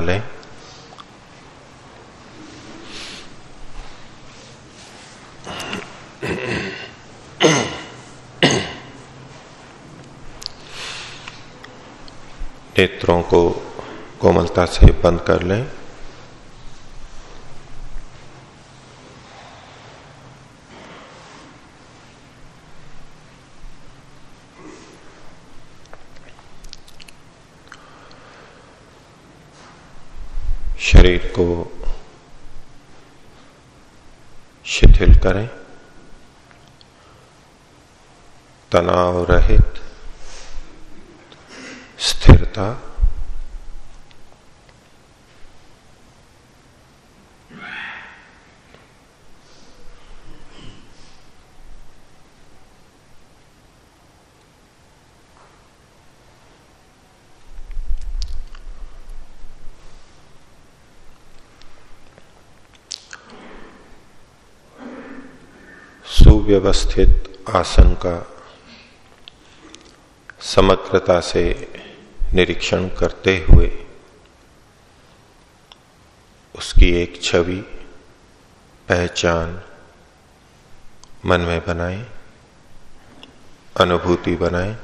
बना लें नेत्रों को कोमलता से बंद कर लें शरीर को शिथिल करें तनाव रहित स्थिरता सुव्यवस्थित आसन का समग्रता से निरीक्षण करते हुए उसकी एक छवि पहचान मन में बनाए अनुभूति बनाएँ।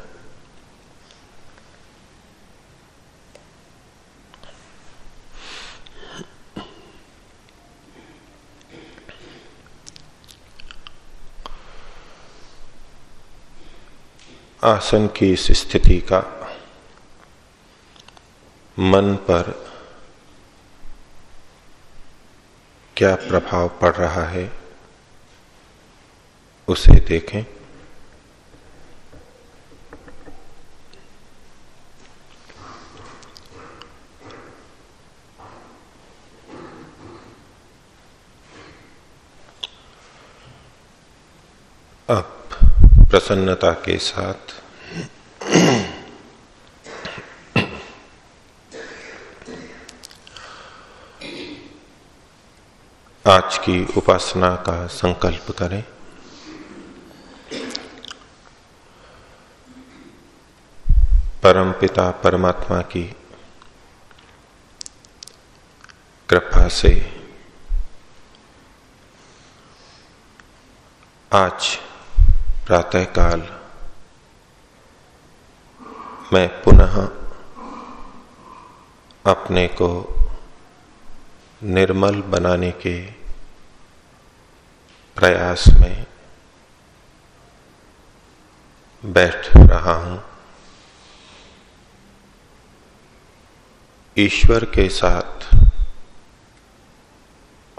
आसन की इस स्थिति का मन पर क्या प्रभाव पड़ रहा है उसे देखें अब प्रसन्नता के साथ। आज की उपासना का संकल्प करें। परम पिता परमात्मा की कृपा से आज प्रातःकाल। मैं पुनः अपने को निर्मल बनाने के प्रयास में बैठ रहा हूँ। ईश्वर के साथ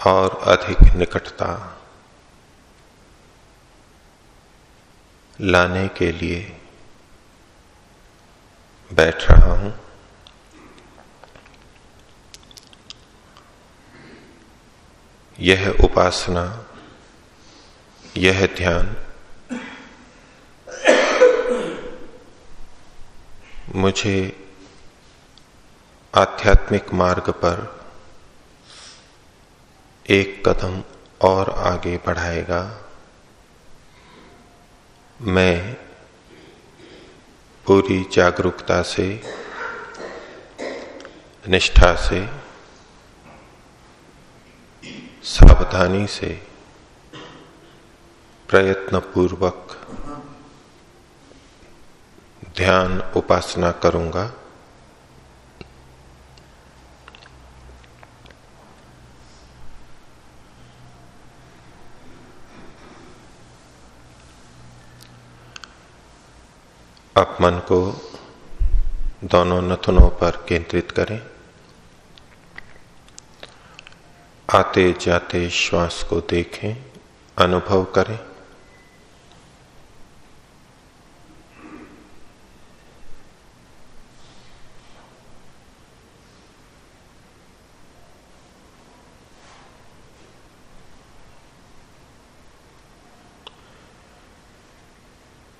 और अधिक निकटता लाने के लिए बैठ रहा हूँ। यह उपासना, यह ध्यान मुझे आध्यात्मिक मार्ग पर एक कदम और आगे बढ़ाएगा। मैं पूरी जागरूकता से निष्ठा से सावधानी से प्रयत्न पूर्वक ध्यान उपासना करूँगा। आप मन को दोनों नथुनों पर केंद्रित करें। आते जाते श्वास को देखें, अनुभव करें।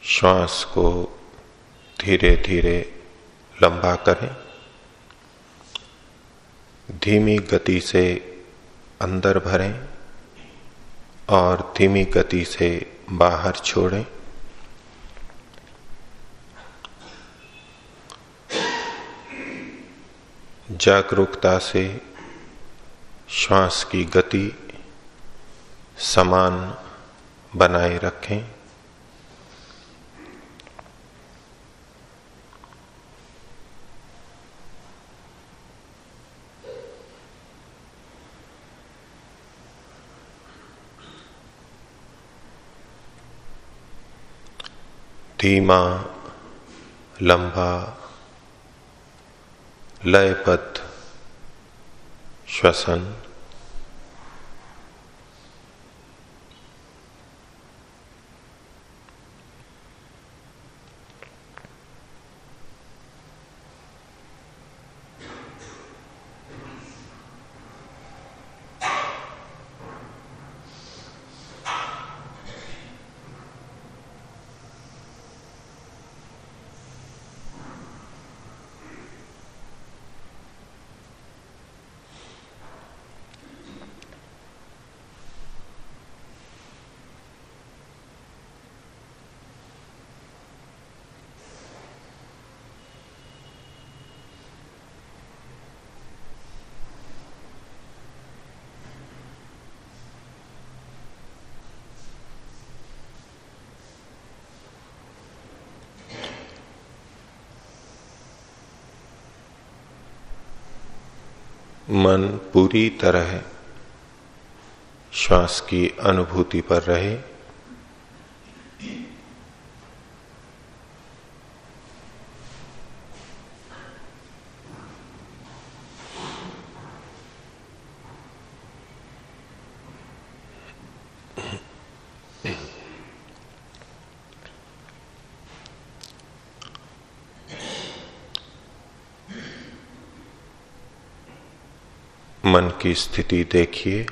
श्वास को धीरे धीरे लंबा करें। धीमी गति से अंदर भरें और धीमी गति से बाहर छोड़ें। जागरूकता से श्वास की गति समान बनाए रखें। धीमा लंबा लयपथ श्वसन। मन पूरी तरह श्वास की अनुभूति पर रहे मन की स्थिति देखिए।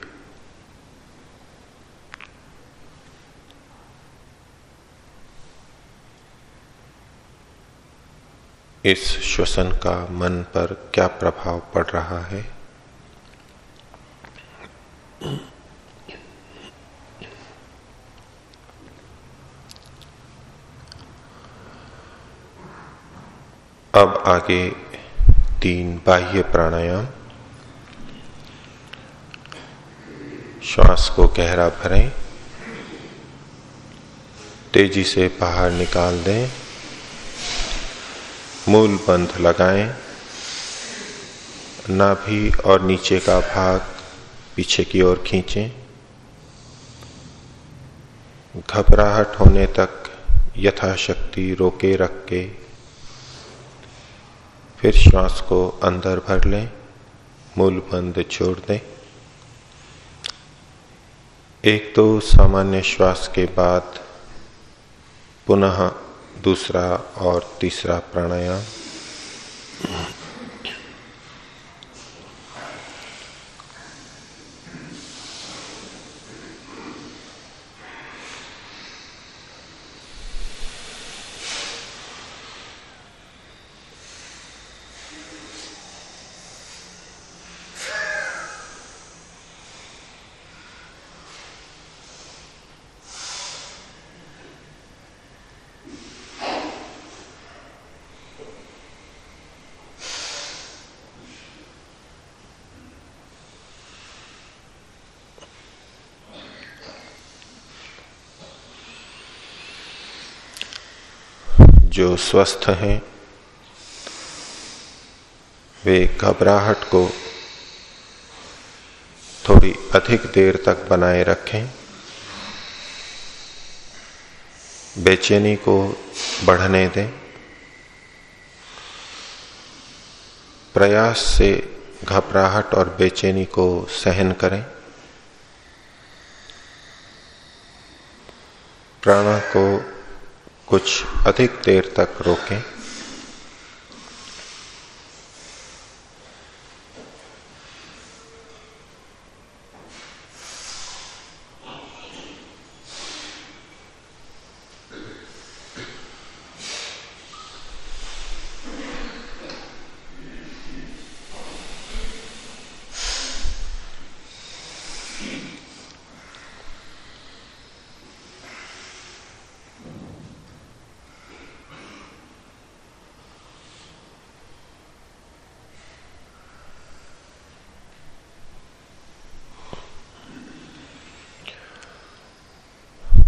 इस श्वसन का मन पर क्या प्रभाव पड़ रहा है? अब आगे तीन बाह्य प्राणायाम। श्वास को गहरा भरें। तेज़ी से बाहर निकाल दें। मूल बंध लगाएँ। नाभि और नीचे का भाग पीछे की ओर खींचें। घबराहट होने तक यथाशक्ति रोके रख के फिर श्वास को अंदर भर लें। मूल बंद छोड़ दें। एक तो सामान्य श्वास के बाद पुनः दूसरा और तीसरा प्राणायाम जो स्वस्थ हैं। वे घबराहट को थोड़ी अधिक देर तक बनाए रखें। बेचैनी को बढ़ने दें। प्रयास से घबराहट और बेचैनी को सहन करें। प्राण को कुछ अधिक देर तक रोकें।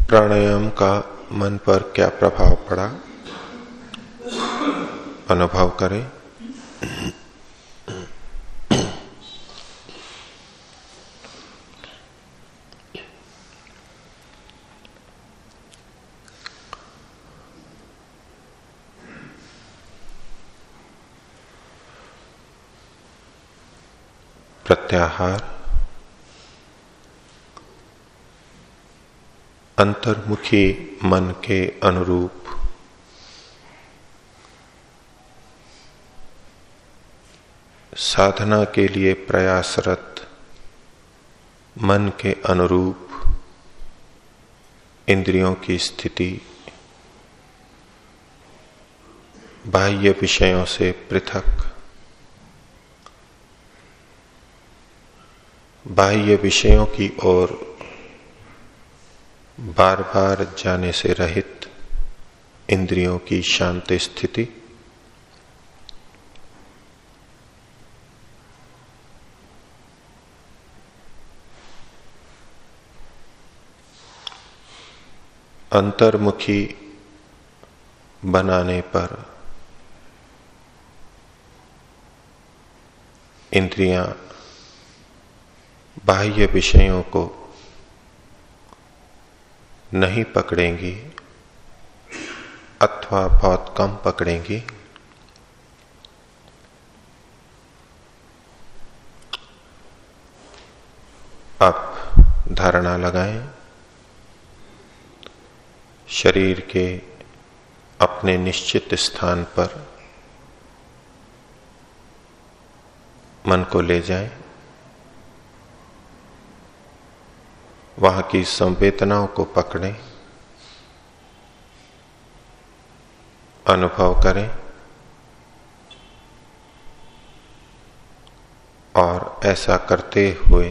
प्राणायाम का मन पर क्या प्रभाव पड़ा? अनुभव करें। प्रत्याहार। अंतर्मुखी मन के अनुरूप। साधना के लिए प्रयासरत मन के अनुरूप इंद्रियों की स्थिति। बाह्य विषयों से पृथक। बाह्य विषयों की ओर बार बार जाने से रहित इंद्रियों की शांत स्थिति। अंतर्मुखी बनाने पर इंद्रियाँ बाह्य विषयों को नहीं पकड़ेंगी, अथवा बहुत कम पकड़ेंगी। अब धारणा लगाएँ, शरीर के अपने निश्चित स्थान पर मन को ले जाएँ। वहाँ की संवेदनाओं को पकड़ें, अनुभव करें और ऐसा करते हुए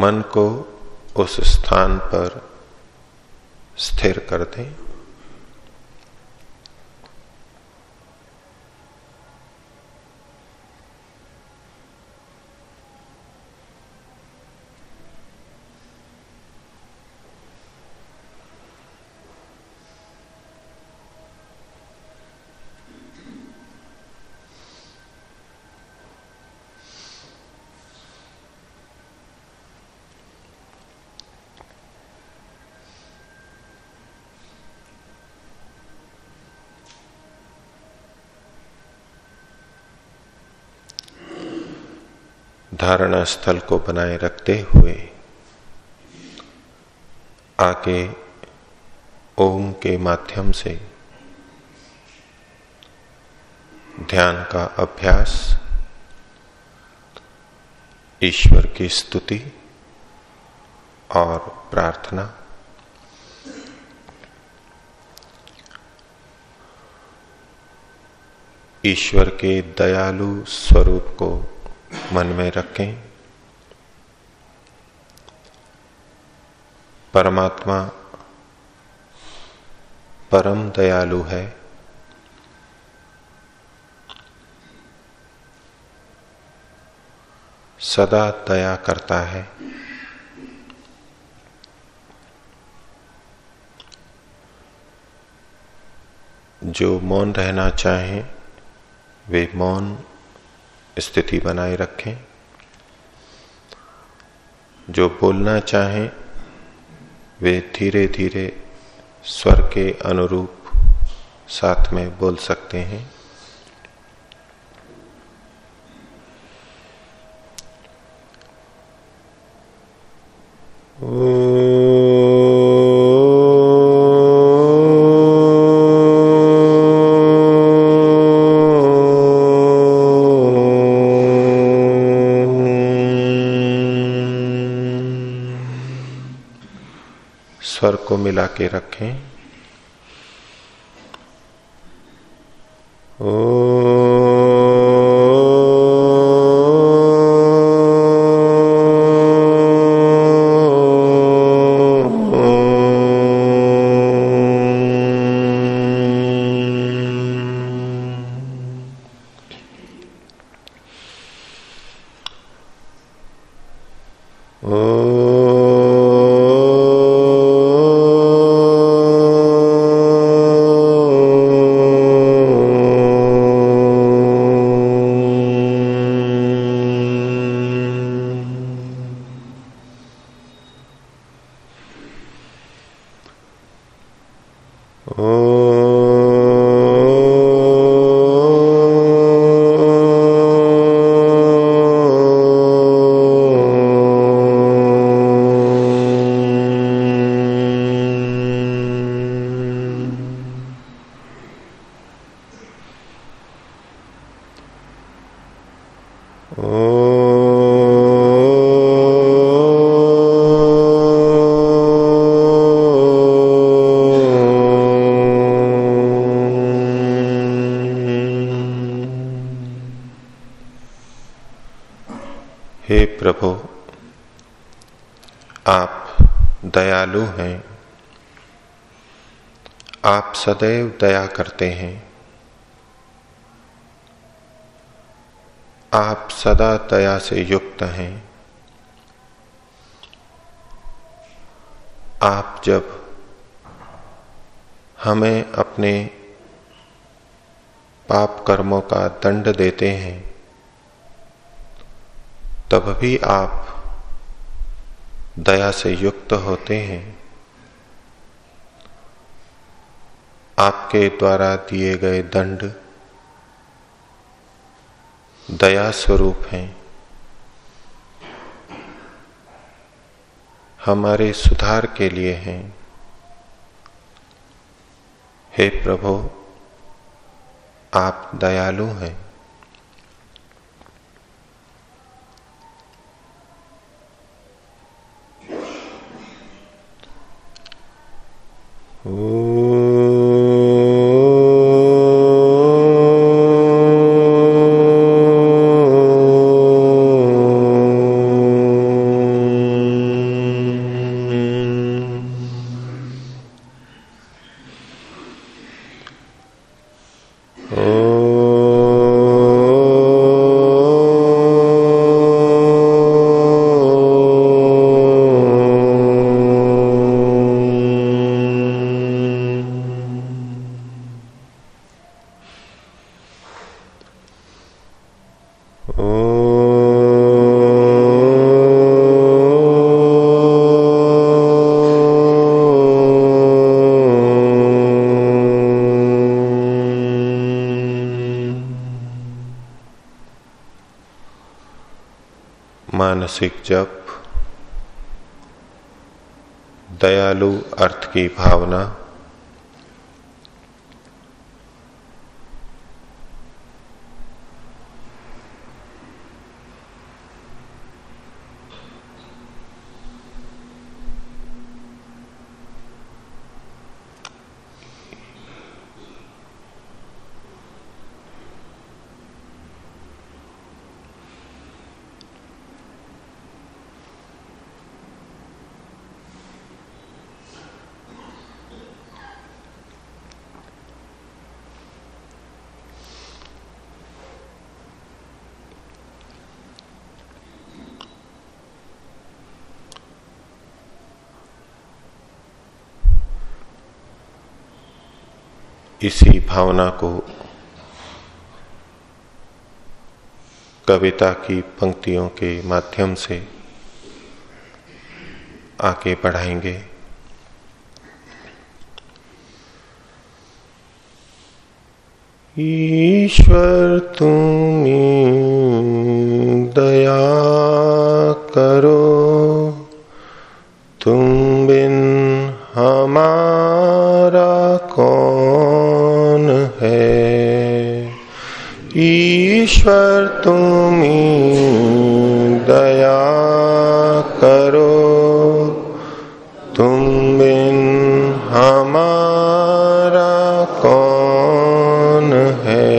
मन को उस स्थान पर स्थिर कर दें। धारणा स्थल को बनाए रखते हुए आके ओम के माध्यम से ध्यान का अभ्यास, ईश्वर की स्तुति और प्रार्थना। ईश्वर के दयालु स्वरूप को मन में रखें। परमात्मा परम दयालु है। सदा दया करता है। जो मौन रहना चाहें, वे मौन स्थिति बनाए रखें। जो बोलना चाहें, वे धीरे धीरे स्वर के अनुरूप साथ में बोल सकते हैं। मिला के रखें। सदैव दया करते हैं। आप सदा दया से युक्त हैं। आप जब हमें अपने पाप कर्मों का दंड देते हैं, तब भी आप दया से युक्त होते हैं। आपके द्वारा दिए गए दंड दया स्वरूप हैं। हमारे सुधार के लिए हैं। हे प्रभु, आप दयालु हैं। मानसिक जप दयालु अर्थ की भावना इसी भावना को कविता की पंक्तियों के माध्यम से आगे बढ़ाएँगे। ईश्वर तुम्हें ईश्वर तुम्हें दया करो। तुम बिन हमारा कौन है?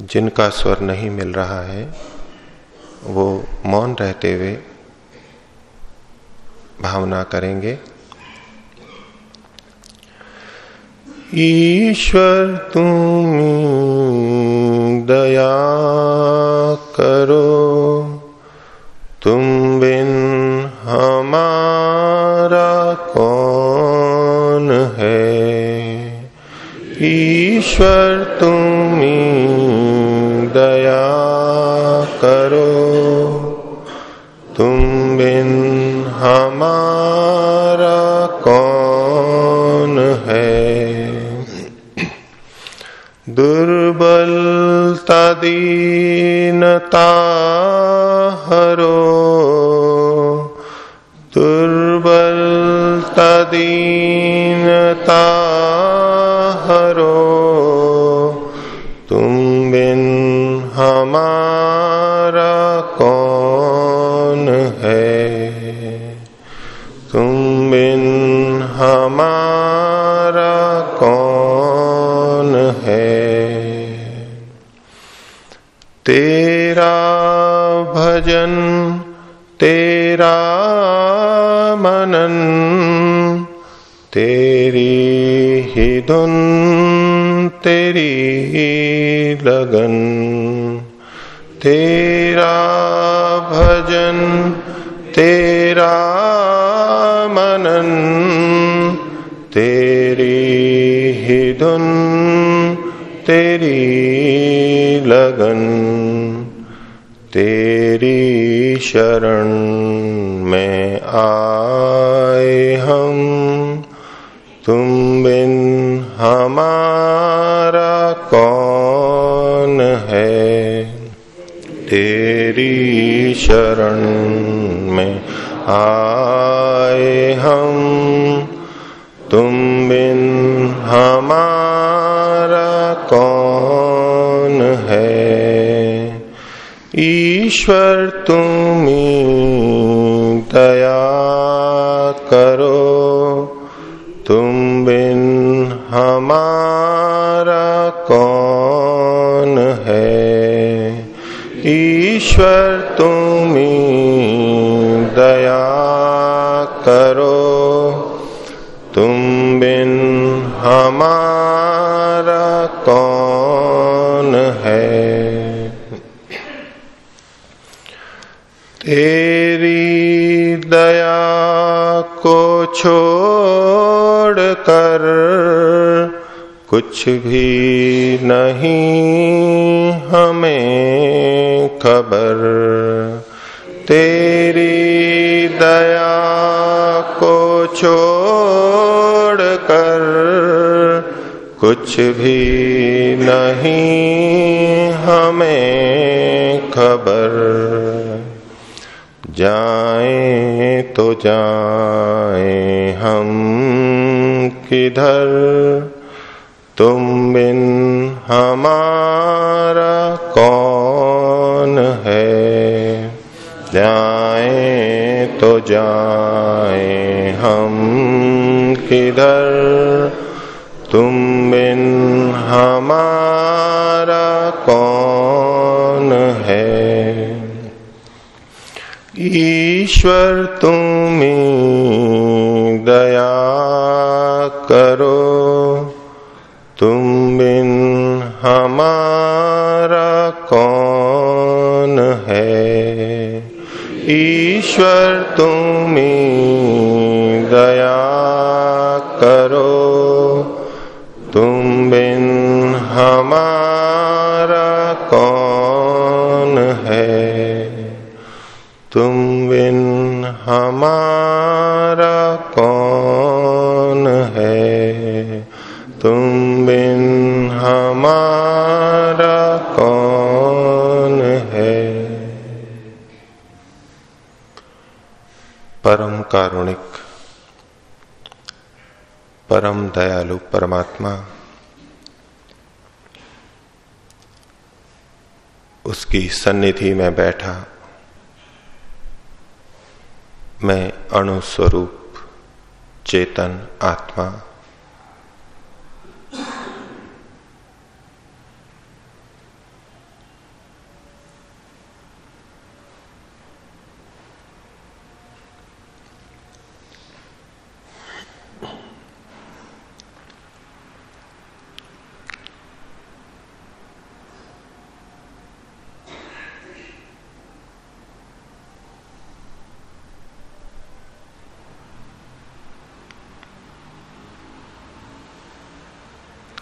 जिनका स्वर नहीं मिल रहा है, वो मौन रहते हुए भावना करेंगे। ईश्वर तुम दया करो। तुम बिन हमारा कौन है? ईश्वर तुम तेरा भजन, तेरा मनन, तेरी ही धुन, तेरी लगन। तेरा भजन, तेरा मनन, तेरी ही धुन, तेरी लगन, तेरी शरण में आए हम। तुम बिन हमारा कौन है? तेरी शरण में आए हम। तुम बिन हमारा कौन है ईश्वर तुम्हें दया करो। तुम बिन हमारा कौन है? ईश्वर तुम्हें दया करो। तुम बिन हमारा कौन है तेरी दया को छोड़ कर कुछ भी नहीं हमें खबर। तेरी दया को छोड़ कर कुछ भी नहीं हमें खबर। जाए तो जाए हम किधर? तुम बिन हमारा कौन है? जाए तो जाए हम किधर? तुम बिन हमारा कौन ईश्वर तुम दया करो। तुम बिन हमारा कौन है? ईश्वर तुम दया दयालु परमात्मा। उसकी सन्निधि में बैठा। मैं अणुस्वरूप चेतन आत्मा।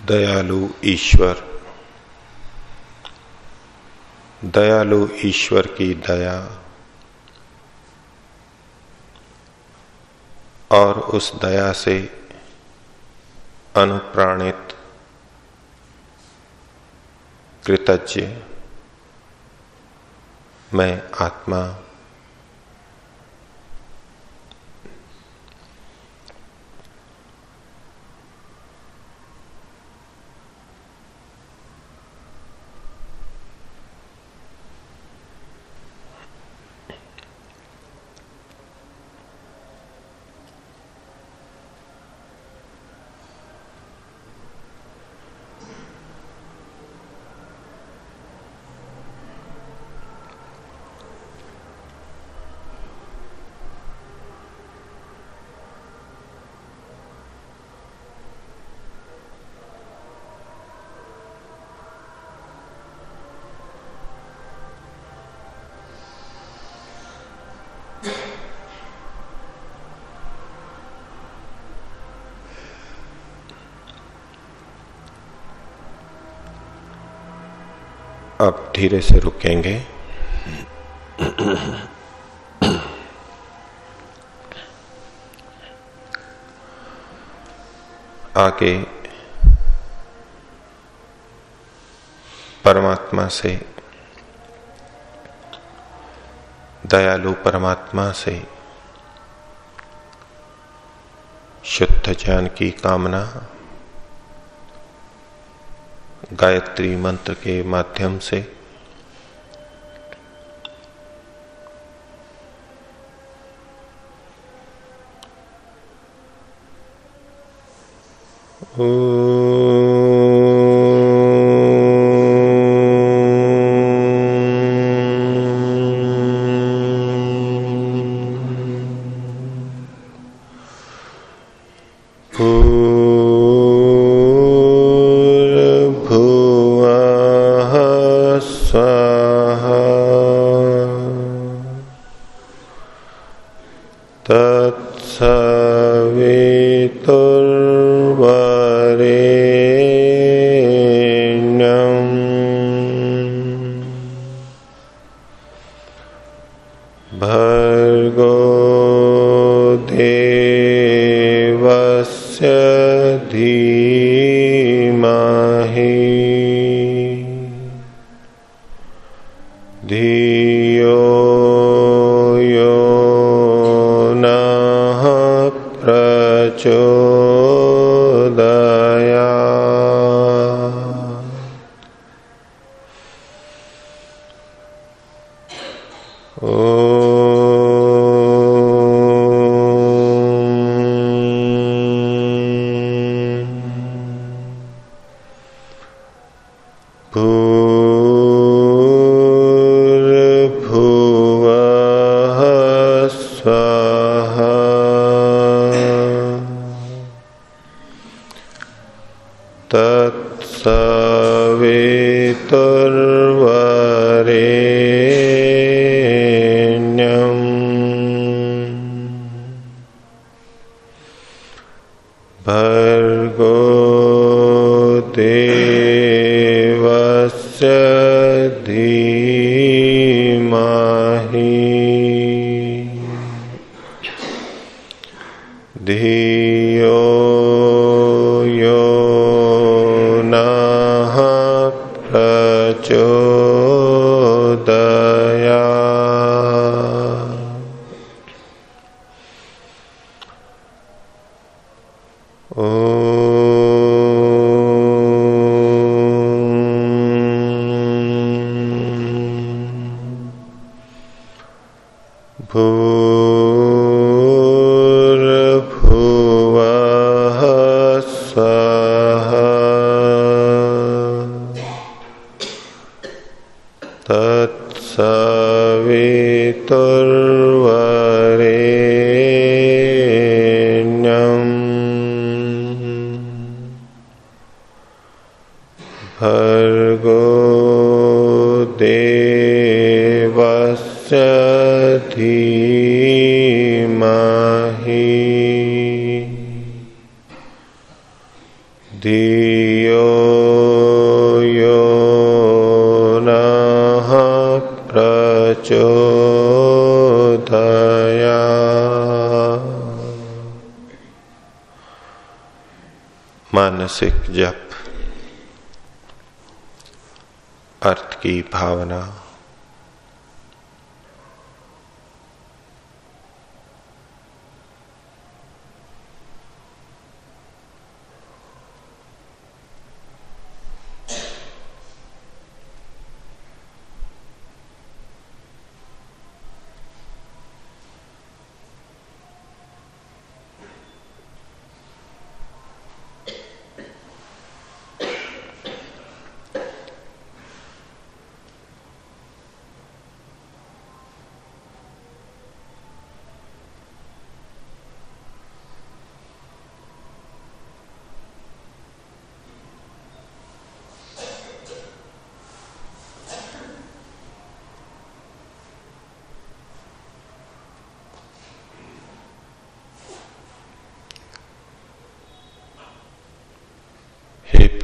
दयालु ईश्वर। दयालु ईश्वर की दया और उस दया से अनुप्राणित कृतज्ञ मैं आत्मा अब धीरे से रुकेंगे। आगे परमात्मा से, दयालु परमात्मा से शुद्ध ज्ञान की कामना, गायत्री मंत्र के माध्यम से Oh. मानसिक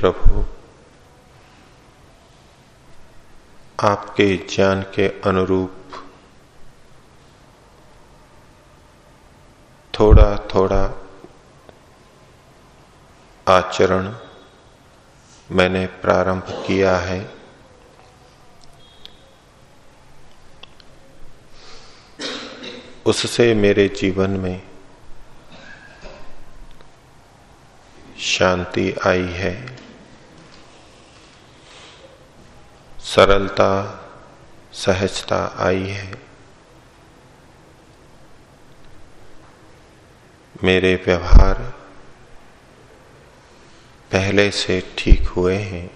प्रभु, आपके ज्ञान के अनुरूप थोड़ा थोड़ा आचरण मैंने प्रारंभ किया है। उससे मेरे जीवन में शांति आई है। सरलता, सहजता आई है। मेरे व्यवहार पहले से ठीक हुए हैं।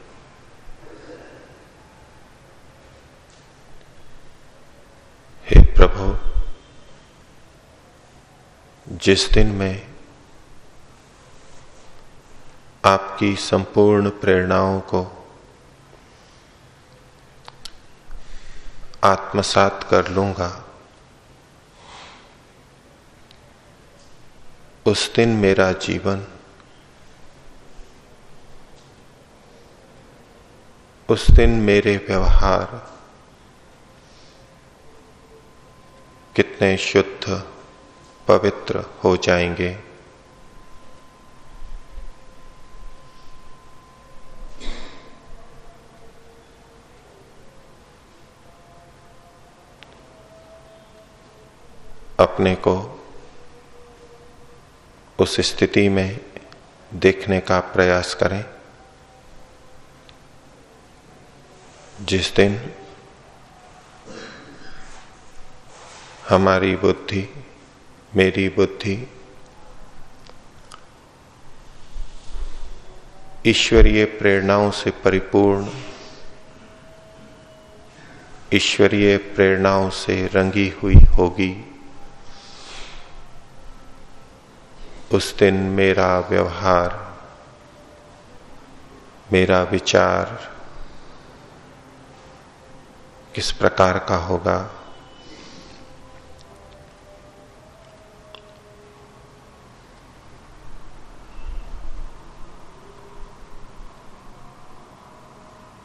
हे प्रभु, जिस दिन मैं आपकी संपूर्ण प्रेरणाओं को आत्मसात कर लूँगा। उस दिन मेरा जीवन, उस दिन मेरे व्यवहार कितने शुद्ध, पवित्र हो जाएँगे। अपने को उस स्थिति में देखने का प्रयास करें। जिस दिन हमारी बुद्धि, मेरी बुद्धि ईश्वरीय प्रेरणाओं से परिपूर्ण, ईश्वरीय प्रेरणाओं से रंगी हुई होगी उस दिन मेरा व्यवहार, मेरा विचार किस प्रकार का होगा?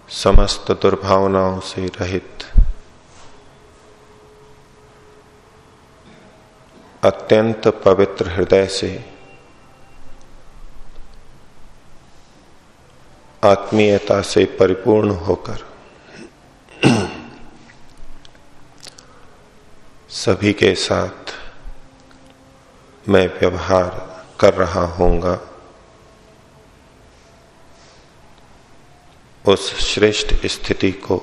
समस्त दुर्भावनाओं से रहित, अत्यंत पवित्र हृदय से आत्मीयता से परिपूर्ण होकर। सभी के साथ मैं व्यवहार कर रहा हूँगा उस श्रेष्ठ स्थिति को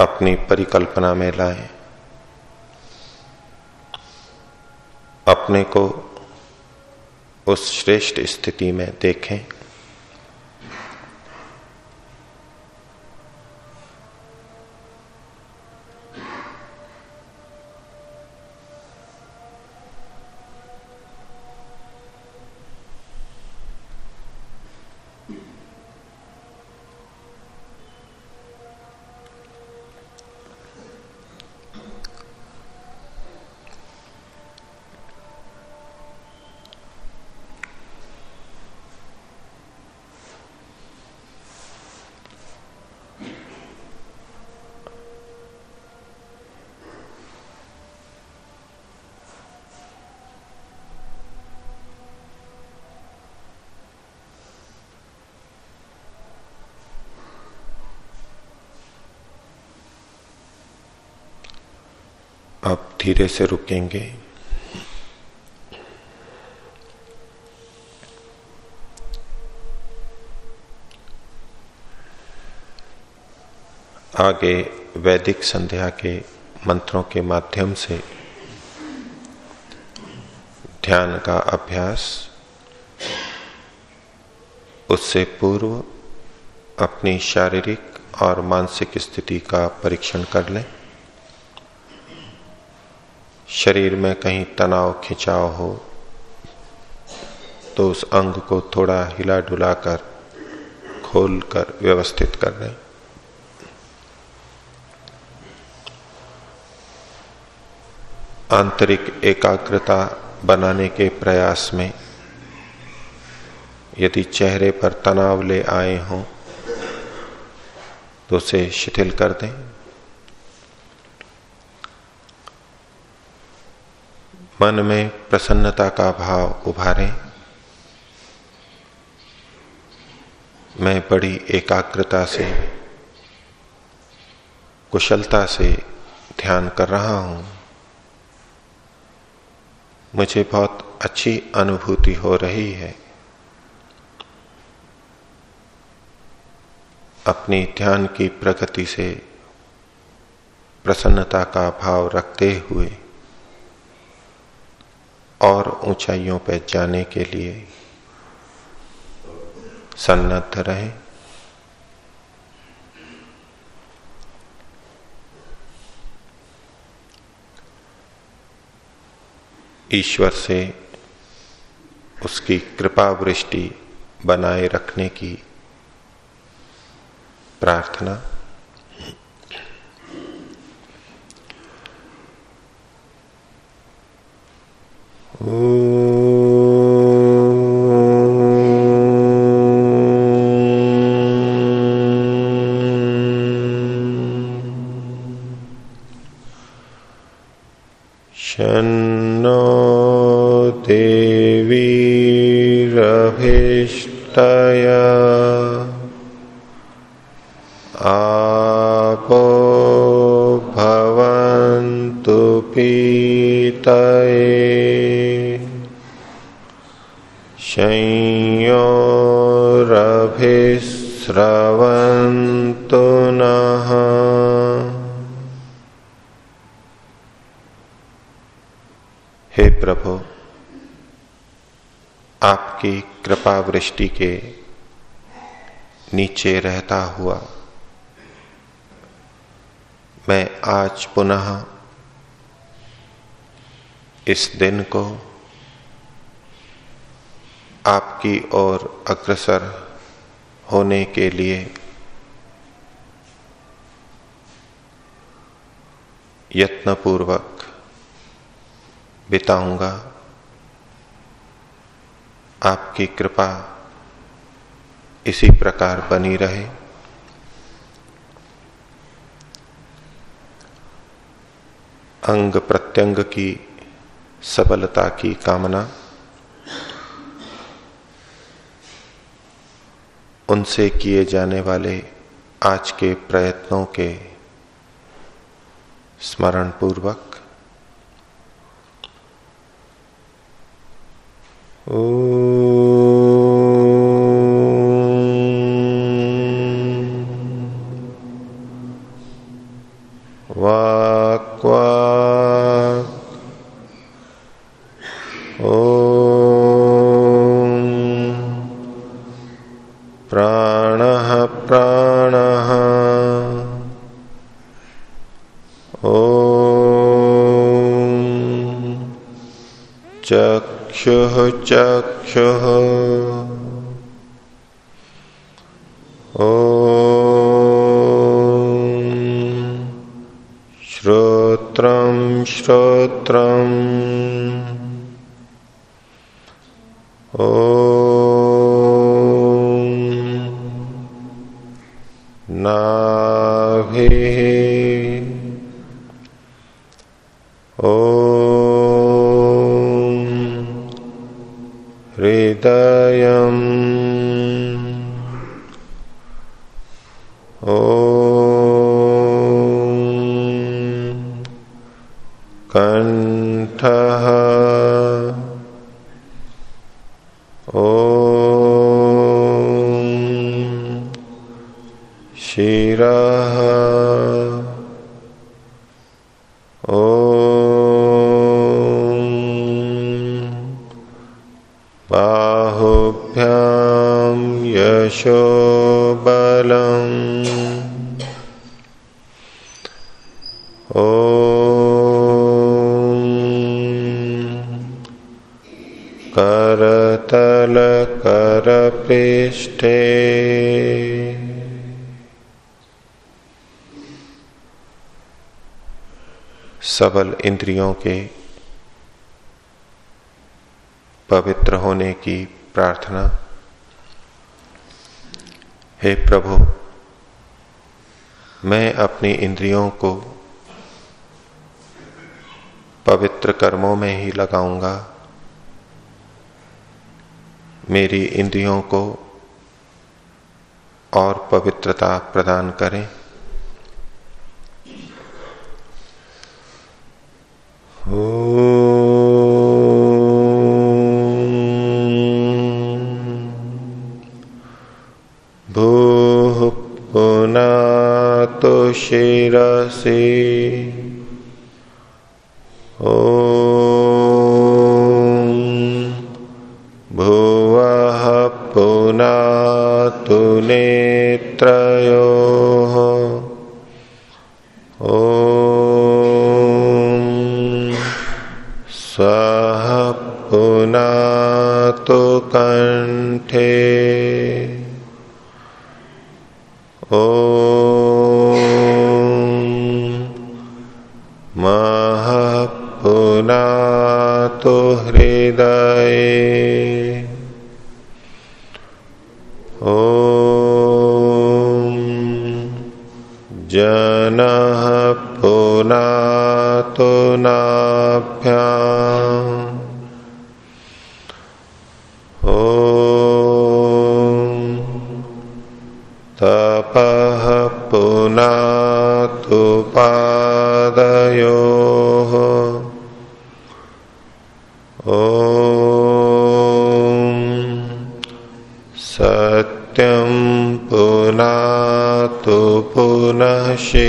अपनी परिकल्पना में लाएँ। अपने को उस श्रेष्ठ स्थिति में देखें। धीरे से रुकेंगे। आगे वैदिक संध्या के मंत्रों के माध्यम से ध्यान का अभ्यास, उससे पूर्व अपनी शारीरिक और मानसिक स्थिति का परीक्षण कर लें। शरीर में कहीं तनाव, खिंचाव हो तो उस अंग को थोड़ा हिला डुला कर खोल कर व्यवस्थित कर दें। आंतरिक एकाग्रता बनाने के प्रयास में, यदि चेहरे पर तनाव ले आए हों तो उसे शिथिल कर दें। मन में प्रसन्नता का भाव उभारें। मैं बड़ी एकाग्रता से, कुशलता से ध्यान कर रहा हूँ। मुझे बहुत अच्छी अनुभूति हो रही है। अपनी ध्यान की प्रगति से प्रसन्नता का भाव रखते हुए और ऊंचाइयों पर जाने के लिए सन्नद्ध रहे। ईश्वर से उसकी कृपा वृष्टि बनाए रखने की प्रार्थना Oh. ओ कृपा वृष्टि के नीचे रहता हुआ मैं आज पुनः इस दिन को आपकी ओर अग्रसर होने के लिए। यत्नपूर्वक बिताऊँगा आपकी कृपा इसी प्रकार बनी रहे। अंग प्रत्यंग की सबलता की कामना। उनसे किए जाने वाले आज के प्रयत्नों के स्मरण पूर्वक चक्षुः श्रोत्रं श्रोत्रम् ओ सबल इंद्रियों के पवित्र होने की प्रार्थना। हे प्रभु, मैं अपनी इंद्रियों को पवित्र कर्मों में ही लगाऊँगा। मेरी इंद्रियों को और पवित्रता प्रदान करें। शिरसि ओ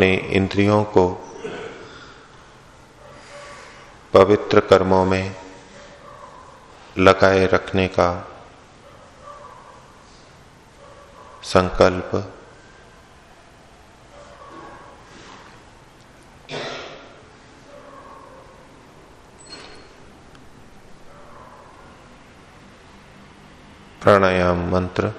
अपने इंद्रियों को पवित्र कर्मों में लगाए रखने का संकल्प प्राणायाम मंत्र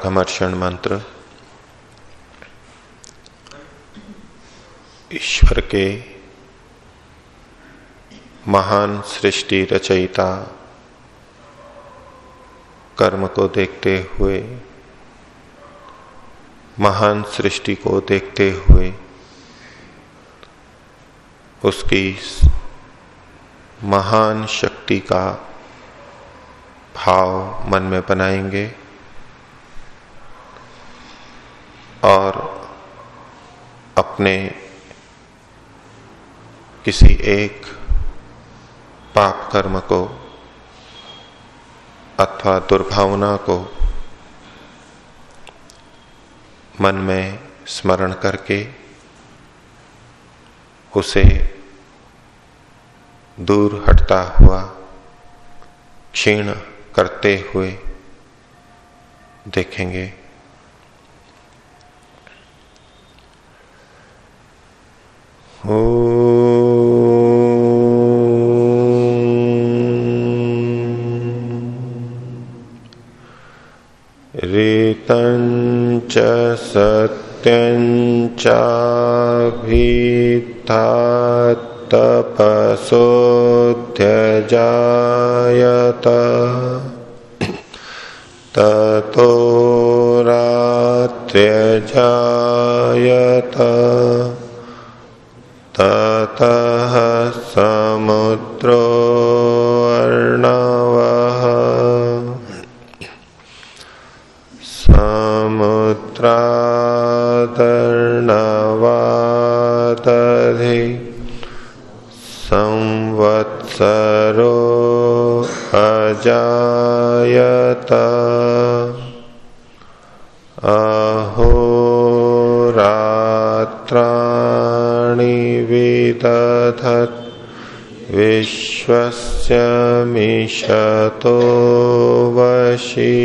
अघमर्षण मंत्र ईश्वर के महान सृष्टि रचयिता कर्म को देखते हुए महान सृष्टि को देखते हुए उसकी महान शक्ति का भाव मन में बनाएँगे और अपने किसी एक पाप कर्म को अथवा दुर्भावना को मन में स्मरण करके उसे दूर हटता हुआ क्षीण करते हुए देखेंगे। ऋतञ्च सत्यञ्चाभित्थात्तपसोऽध्यजायत ततो रात्र्यजायत मिषतो वशी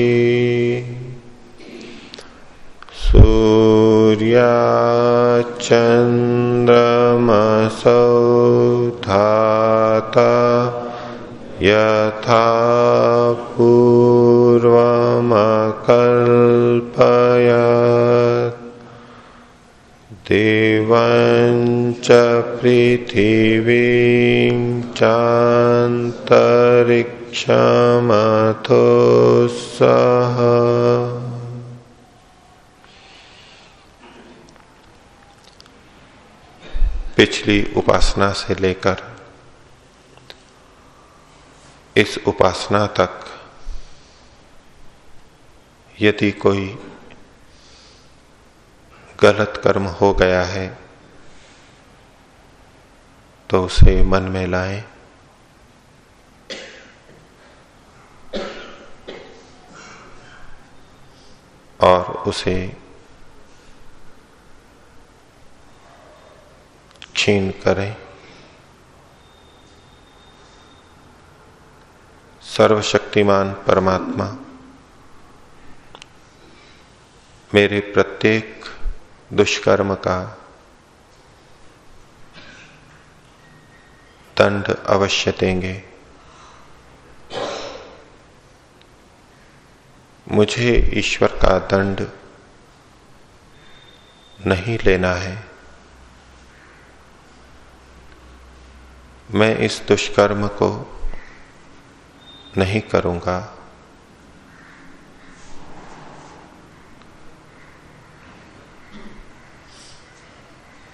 सूर्याचन्द्रमसौ धाता यथा पूर्वमकल्पयत् देवञ्च पृथिवीं सह पिछली उपासना से लेकर इस उपासना तक यदि कोई गलत कर्म हो गया है तो उसे मन में लाएँ। और उसे क्षीण करें। सर्वशक्तिमान परमात्मा मेरे प्रत्येक दुष्कर्म का दंड अवश्य देंगे। मुझे ईश्वर का दंड नहीं लेना है। मैं इस दुष्कर्म को नहीं करूँगा।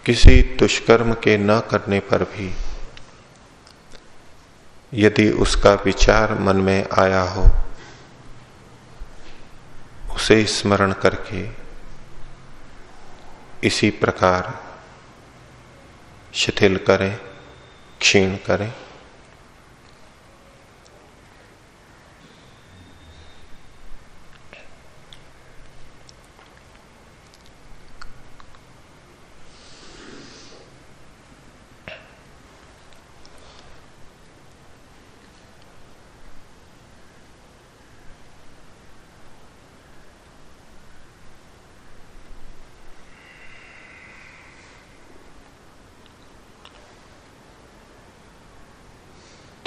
किसी दुष्कर्म के न करने पर भी यदि उसका विचार मन में आया हो उसे स्मरण करके इसी प्रकार शिथिल करें क्षीण करें।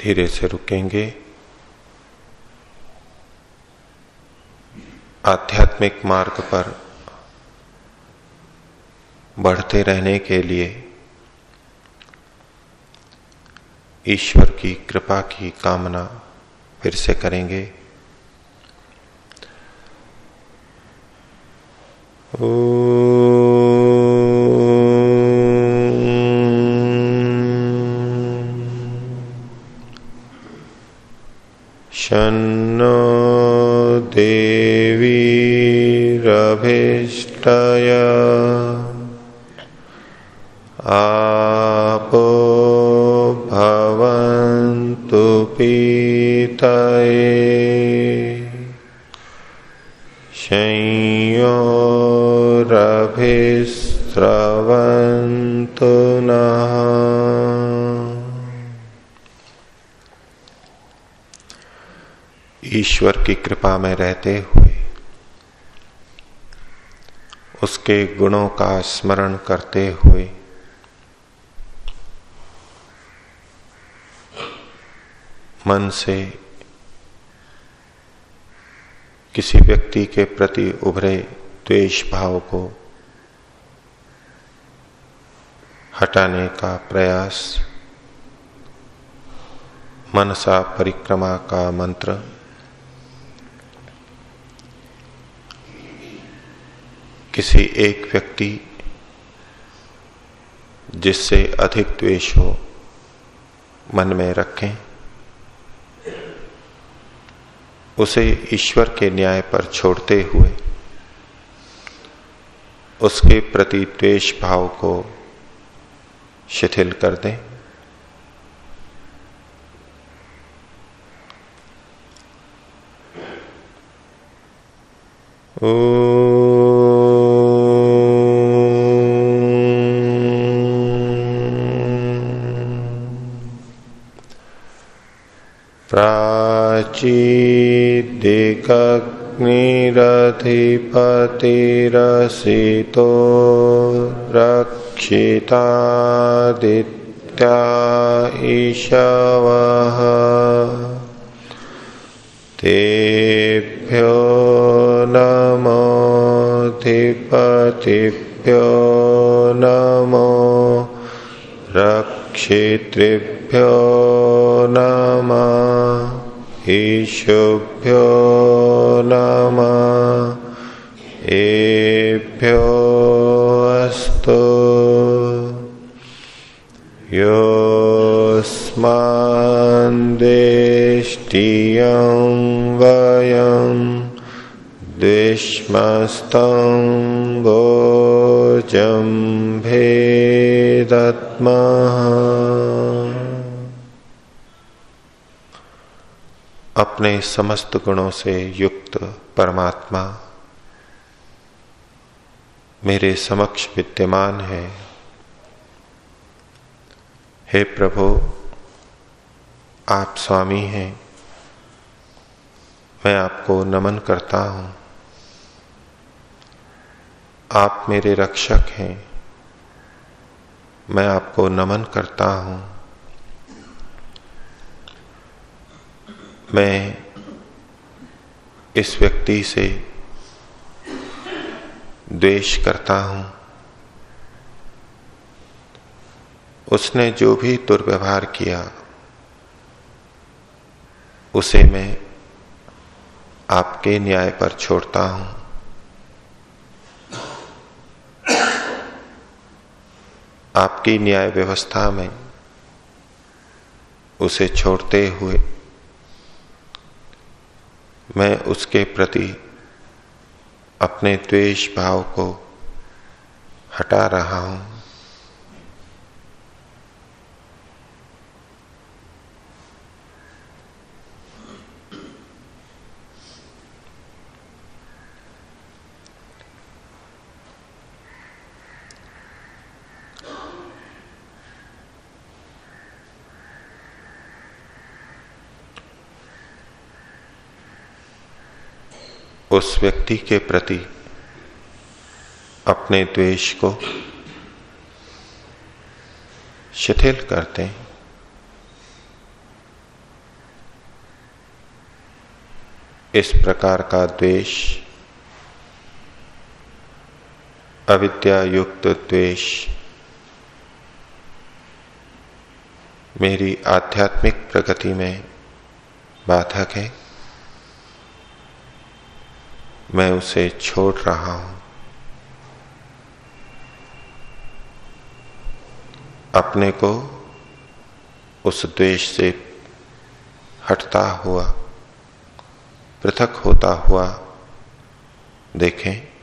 धीरे से रुकेंगे। आध्यात्मिक मार्ग पर बढ़ते रहने के लिए ईश्वर की कृपा की कामना फिर से करेंगे। ओ ईश्वर की कृपा में रहते हुए, उसके गुणों का स्मरण करते हुए, मन से किसी व्यक्ति के प्रति उभरे द्वेष भाव को हटाने का प्रयास, मनसा परिक्रमा का मंत्र किसी एक व्यक्ति जिससे अधिक द्वेष हो, मन में रखें। उसे ईश्वर के न्याय पर छोड़ते हुए, उसके प्रति द्वेष भाव को शिथिल कर दें। प्राचीदिग्निरधिपतिरसितो रक्षितादित्या ईशवः। तेभ्यो नमोऽधिपतिभ्यो नमो रक्षितृभ्यो नम। ईशुभ्यो नम। एभ्यो अस्तु। योऽस्मान्देष्टियं वयं द्विष्मस्तं भेदत्मः। अपने समस्त गुणों से युक्त परमात्मा मेरे समक्ष विद्यमान है। हे प्रभु, आप स्वामी हैं। मैं आपको नमन करता हूँ। आप मेरे रक्षक हैं। मैं आपको नमन करता हूँ। मैं इस व्यक्ति से द्वेष करता हूँ। उसने जो भी दुर्व्यवहार किया, उसे मैं आपके न्याय पर छोड़ता हूँ। आपकी न्याय व्यवस्था में उसे छोड़ते हुए मैं उसके प्रति अपने द्वेष भाव को हटा रहा हूँ। उस व्यक्ति के प्रति अपने द्वेष को शिथिल करते हैं। इस प्रकार का द्वेष अविद्या युक्त द्वेष मेरी आध्यात्मिक प्रगति में बाधक है। मैं उसे छोड़ रहा हूँ। अपने को उस द्वेष से हटता हुआ, पृथक होता हुआ देखें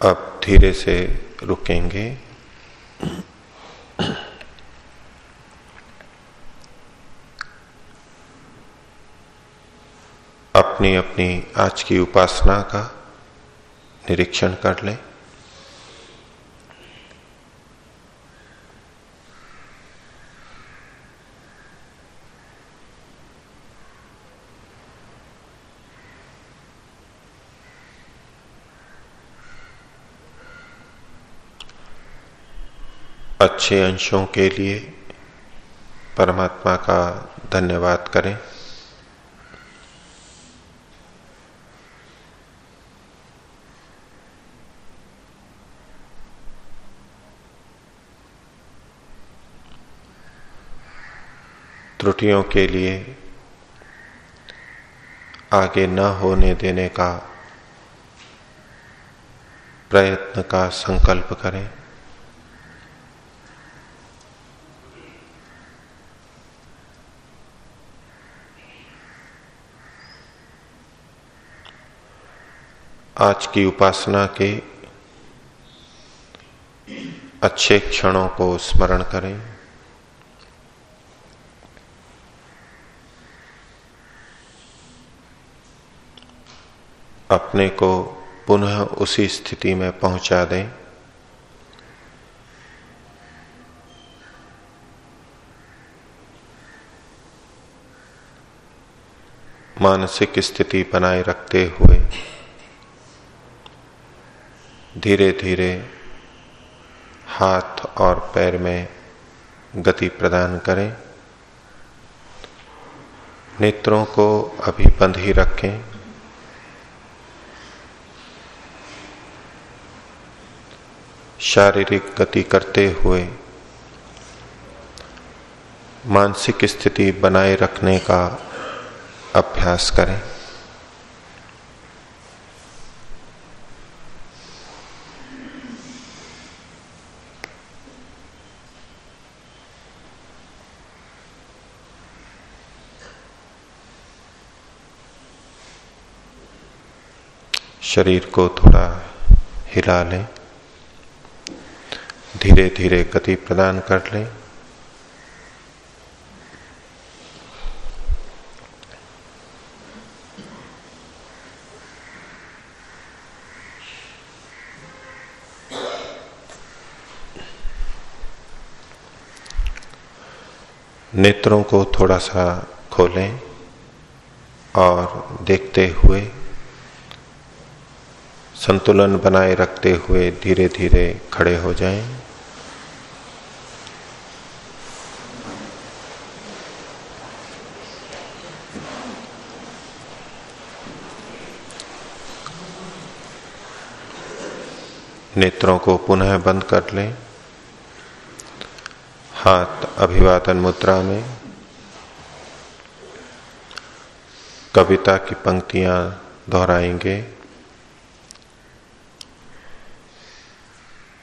अब धीरे से रुकेंगे। अपनी अपनी आज की उपासना का निरीक्षण कर लें। अच्छे अंशों के लिए परमात्मा का धन्यवाद करें। त्रुटियों के लिए आगे न होने देने का प्रयत्न का संकल्प करें। आज की उपासना के अच्छे क्षणों को स्मरण करें। अपने को पुनः उसी स्थिति में पहुँचा दें। मानसिक स्थिति बनाए रखते हुए धीरे धीरे हाथ और पैर में गति प्रदान करें। नेत्रों को अभी बंद ही रखें। शारीरिक गति करते हुए मानसिक स्थिति बनाए रखने का अभ्यास करें। शरीर को थोड़ा हिला लें। धीरे धीरे गति प्रदान कर लें। नेत्रों को थोड़ा सा खोलें और देखते हुए संतुलन बनाए रखते हुए धीरे धीरे खड़े हो जाएँ। नेत्रों को पुनः बंद कर लें। हाथ अभिवादन मुद्रा में। कविता की पंक्तियाँ दोहराएँगे।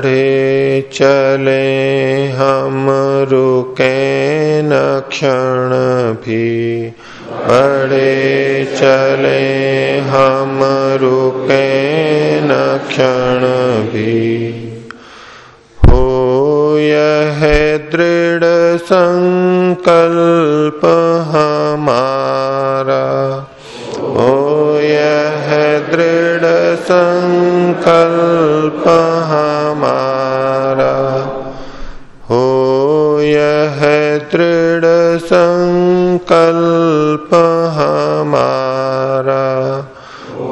बढ़े चले हम, रुके न क्षण भी। बढ़े चले हम, रुके न क्षण भी। हो यह दृढ़ संकल्प हमारा। हो यह दृढ़ संकल्प हमारा हो यह दृढ़ संकल्प हमारा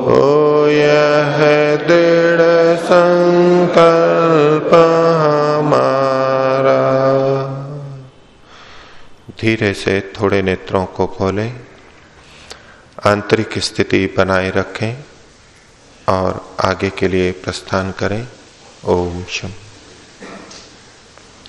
हो यह दृढ़ संकल्प हमारा धीरे से थोड़े नेत्रों को खोलें, आंतरिक स्थिति बनाए रखें। और आगे के लिए प्रस्थान करें। ओम शम